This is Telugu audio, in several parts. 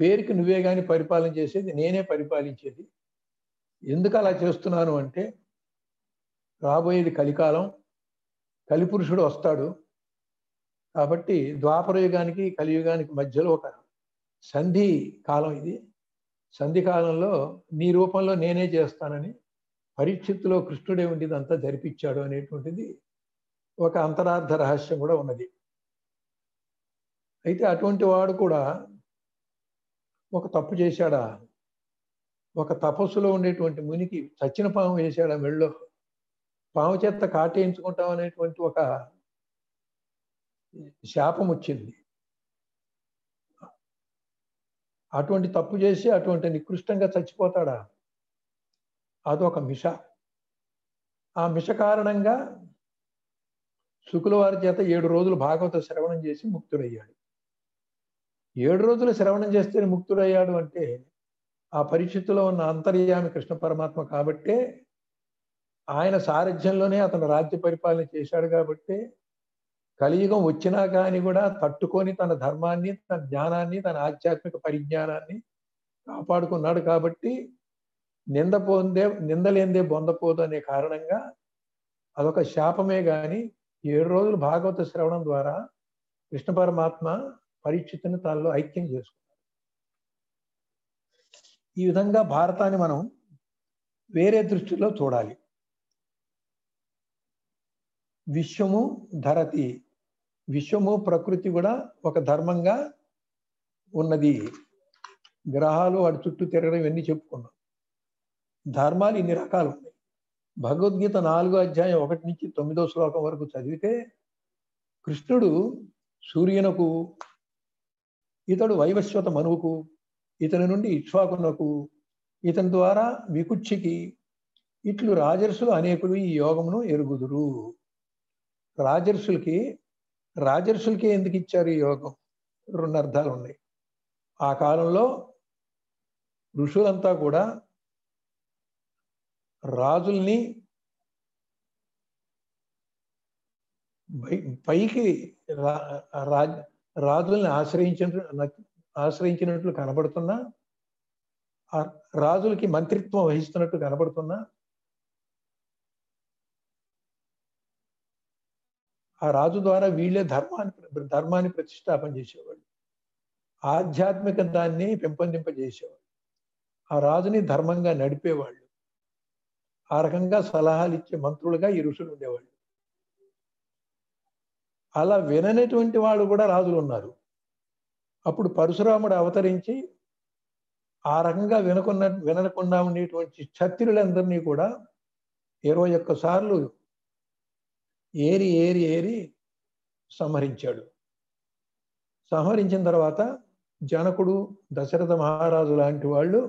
పేరుకి నువ్వే కానీ పరిపాలన చేసేది నేనే పరిపాలించేది. ఎందుకు అలా చేస్తున్నాను అంటే రాబోయేది కలికాలం కలిపురుషుడు వస్తాడు. కాబట్టి ద్వాపరయుగానికి కలియుగానికి మధ్యలో ఒక సంధి కాలం ఇది. సంధి కాలంలో నీ రూపంలో నేనే చేస్తానని పరీక్షిత్తులో కృష్ణుడే ఉండి అంతా జరిపించాడు అనేటువంటిది ఒక అంతరార్థ రహస్యం కూడా ఉన్నది. అయితే అటువంటి వాడు కూడా ఒక తప్పు చేశాడా? ఒక తపస్సులో ఉండేటువంటి మునికి చచ్చిన పాము వేశాడా మెళ్ళో? పాము చేత కాటేయించుకుంటాం అనేటువంటి ఒక శాపం వచ్చింది. అటువంటి తప్పు చేసి అటువంటి నికృష్టంగా చచ్చిపోతాడా? అదొక మిష. ఆ మిష కారణంగా శుకుల వారి చేత ఏడు రోజులు భాగవత శ్రవణం చేసి ముక్తుడయ్యాడు. ఏడు రోజులు శ్రవణం చేస్తేనే ముక్తుడయ్యాడు అంటే ఆ పరిస్థితిలో ఉన్న అంతర్యామి కృష్ణ పరమాత్మ కాబట్టే ఆయన సారథ్యంలోనే అతను రాజ్య పరిపాలన చేశాడు కాబట్టి కలియుగం వచ్చినా కానీ కూడా తట్టుకొని తన ధర్మాన్ని తన జ్ఞానాన్ని తన ఆధ్యాత్మిక పరిజ్ఞానాన్ని కాపాడుకున్నాడు కాబట్టి నింద పొందే నిందలేందే బొందపోదు అనే కారణంగా అదొక శాపమే కానీ ఏడు రోజులు భాగవత శ్రవణం ద్వారా కృష్ణ పరమాత్మ పరీక్షితుని తనలో ఐక్యం చేసుకున్నారు ఈ విధంగా భారతాన్ని మనం వేరే దృష్టిలో చూడాలి. విశ్వము ధరతి విశ్వము ప్రకృతి కూడా ఒక ధర్మంగా ఉన్నది. గ్రహాలు వాటి చుట్టూ తిరగడం ఇవన్నీ చెప్పుకున్నాం. ధర్మాలు ఇన్ని రకాలు ఉన్నాయి. భగవద్గీత నాలుగో అధ్యాయం ఒకటి నుంచి తొమ్మిదో శ్లోకం వరకు చదివితే కృష్ణుడు సూర్యునకు ఇతడు వైవస్వత మనువుకు ఇతని నుండి ఇక్ష్వాకునకు ఇతని ద్వారా వికుచ్చికి ఇట్లు రాజర్షులు అనేకులు ఈ యోగమును ఎరుగుదురు. రాజర్షులకి రాజర్సులకే ఎందుకు ఇచ్చారు ఈ యోగం? రెండు అర్థాలు ఉన్నాయి. ఆ కాలంలో ఋషులంతా కూడా రాజుల్ని పైకి రాజ్ రాజుల్ని ఆశ్రయించిన ఆశ్రయించినట్లు కనబడుతున్నా రాజులకి మంత్రిత్వం వహిస్తున్నట్టు కనబడుతున్నా ఆ రాజు ద్వారా వీళ్ళే ధర్మాన్ని ధర్మాన్ని ప్రతిష్టాపన చేసేవాళ్ళు. ఆధ్యాత్మిక దాన్ని పెంపొందింపజేసేవాళ్ళు. ఆ రాజుని ధర్మంగా నడిపేవాళ్ళు. ఆ రకంగా సలహాలు ఇచ్చే మంత్రులుగా ఈ ఋషులు ఉండేవాళ్ళు. అలా విననటువంటి వాళ్ళు కూడా రాజులు ఉన్నారు. అప్పుడు పరశురాముడు అవతరించి ఆ రకంగా వినకున్న వినకుండా ఉండేటువంటి క్షత్రియులందరినీ కూడా ఇరవై ఒక్క సార్లు ఏరి ఏరి ఏరి సంహరించాడు. సంహరించిన తర్వాత జనకుడు దశరథ మహారాజు లాంటి వాళ్ళు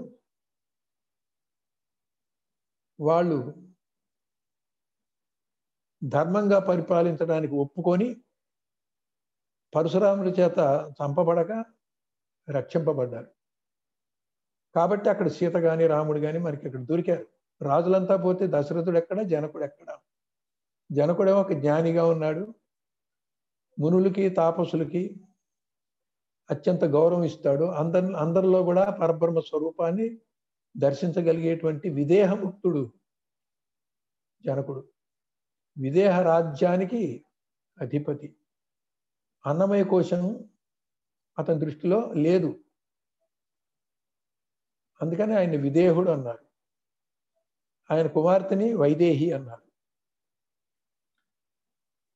వాళ్ళు ధర్మంగా పరిపాలించడానికి ఒప్పుకొని పరశురాముడి చేత చంపబడక రక్షింపబడ్డారు. కాబట్టి అక్కడ సీత కానీ రాముడు కానీ మనకి ఇక్కడ దొరికారు. రాజులంతా పోతే దశరథుడు ఎక్కడ? జనకుడు ఎక్కడ? జనకుడేమో ఒక జ్ఞానిగా ఉన్నాడు. మునులకి తాపసులకి అత్యంత గౌరవం ఇస్తాడు. అందరి అందరిలో కూడా పరబ్రహ్మ స్వరూపాన్ని దర్శించగలిగేటువంటి విదేహముక్తుడు జనకుడు. విదేహ రాజ్యానికి అధిపతి. అన్నమయ కోశం అతని దృష్టిలో లేదు. అందుకని ఆయన విదేహుడు అన్నారు ఆయన కుమార్తెని వైదేహి అన్నారు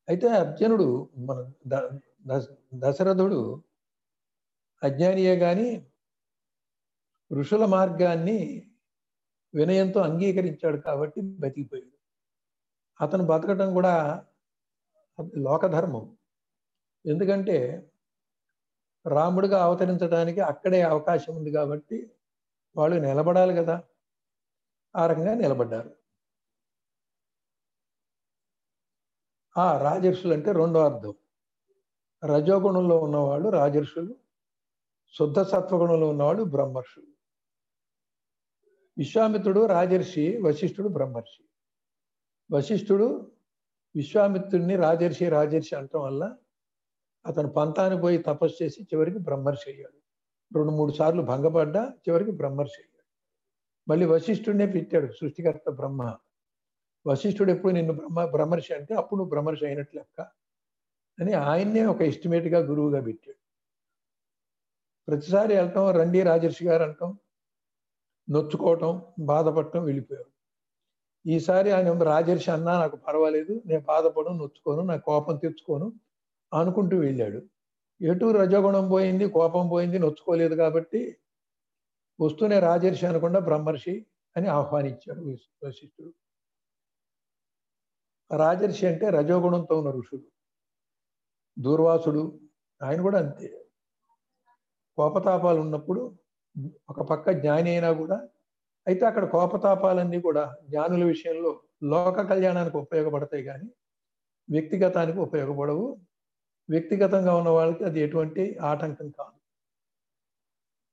అయితే అర్జునుడు మన దశరథుడు అజ్ఞానియే గాని ఋషుల మార్గాన్ని వినయంతో అంగీకరించాడు కాబట్టి బతికిపోయాడు. అతను బతకటం కూడా లోకధర్మం. ఎందుకంటే రాముడిగా అవతరించడానికి అక్కడే అవకాశం ఉంది కాబట్టి వాళ్ళు నిలబడాలి కదా. ఆ రకంగా నిలబడ్డారు. ఆ రాజర్షులు అంటే రెండో అర్థం. రజోగుణంలో ఉన్నవాళ్ళు రాజర్షులు శుద్ధ సత్వగుణంలో ఉన్నవాళ్ళు బ్రహ్మర్షులు. విశ్వామిత్రుడు రాజర్షి వశిష్ఠుడు బ్రహ్మర్షి. వశిష్ఠుడు విశ్వామిత్రుడిని రాజర్షి రాజర్షి అంటం వల్ల అతను పంతాన్ని పోయి తపస్సు చేసి చివరికి బ్రహ్మర్షి అయ్యాడు. రెండు మూడు సార్లు భంగపడ్డా చివరికి బ్రహ్మర్షి అయ్యాడు. మళ్ళీ వశిష్ఠుడినే పెట్టాడు సృష్టికర్త బ్రహ్మ. వశిష్ఠుడు ఎప్పుడు నిన్ను బ్రహ్మ బ్రహ్మర్షి అంటే అప్పుడు నువ్వు బ్రహ్మర్షి అయినట్లు లెక్క అని ఆయన్నే ఒక ఎస్టిమేట్గా గురువుగా పెట్టాడు. ప్రతిసారి వెళ్తాం రండి రాజర్షి గారు అంటాం నొచ్చుకోవటం బాధపడటం వెళ్ళిపోయాడు ఈసారి ఆయన రాజర్షి అన్నా నాకు పర్వాలేదు నేను బాధపడను నొచ్చుకోను నా కోపం తెచ్చుకోను అనుకుంటూ వెళ్ళాడు. ఎటు రజగుణం పోయింది కోపం పోయింది నొచ్చుకోలేదు కాబట్టి వస్తూనే రాజర్షి అనకుండా బ్రహ్మర్షి అని ఆహ్వానించాడు వశిష్ఠుడు. రాజర్షి అంటే రజోగుణంతో ఉన్న ఋషుడు దూర్వాసుడు ఆయన కూడా అంతే. కోపతాపాలు ఉన్నప్పుడు ఒక పక్క జ్ఞాని అయినా కూడా అయితే అక్కడ కోపతాపాలన్నీ కూడా జ్ఞానుల విషయంలో లోక కళ్యాణానికి ఉపయోగపడతాయి కానీ వ్యక్తిగతానికి ఉపయోగపడవు. వ్యక్తిగతంగా ఉన్న వాళ్ళకి అది ఎటువంటి ఆటంకం కాదు.